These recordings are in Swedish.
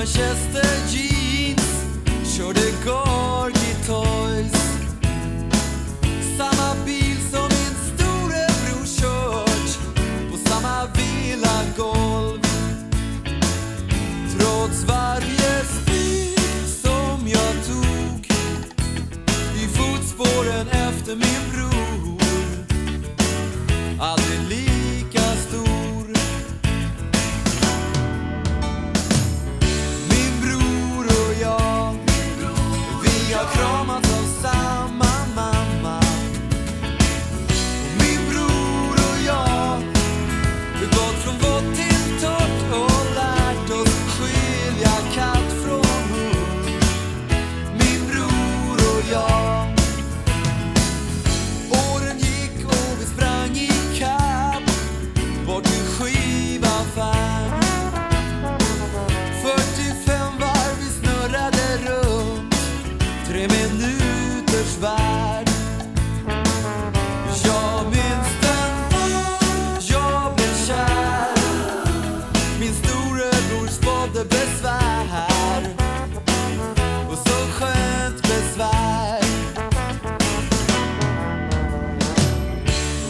Manchester jeans körde Gorgie Toys. Samma bil som min storebror kört på samma villagolv. Trots varje steg som jag tog i fotspåren efter min bror. bror spådde besvär Och så skönt besvär.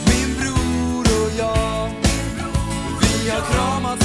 Min bror och jag, vi har kramat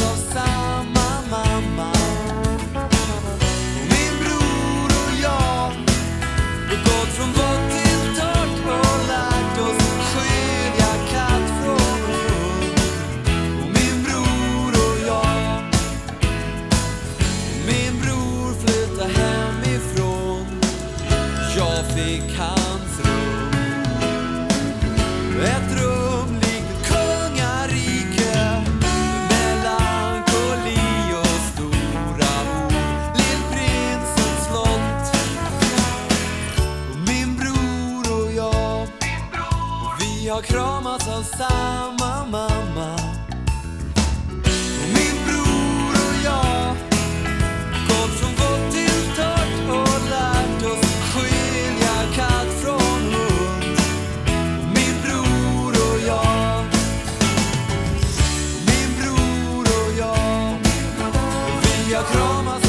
har kramats av samma mamma. Min bror och jag gått från vått till torrt och lärt oss skilja katt från hund Min bror och jag Min bror och jag Vi har kramats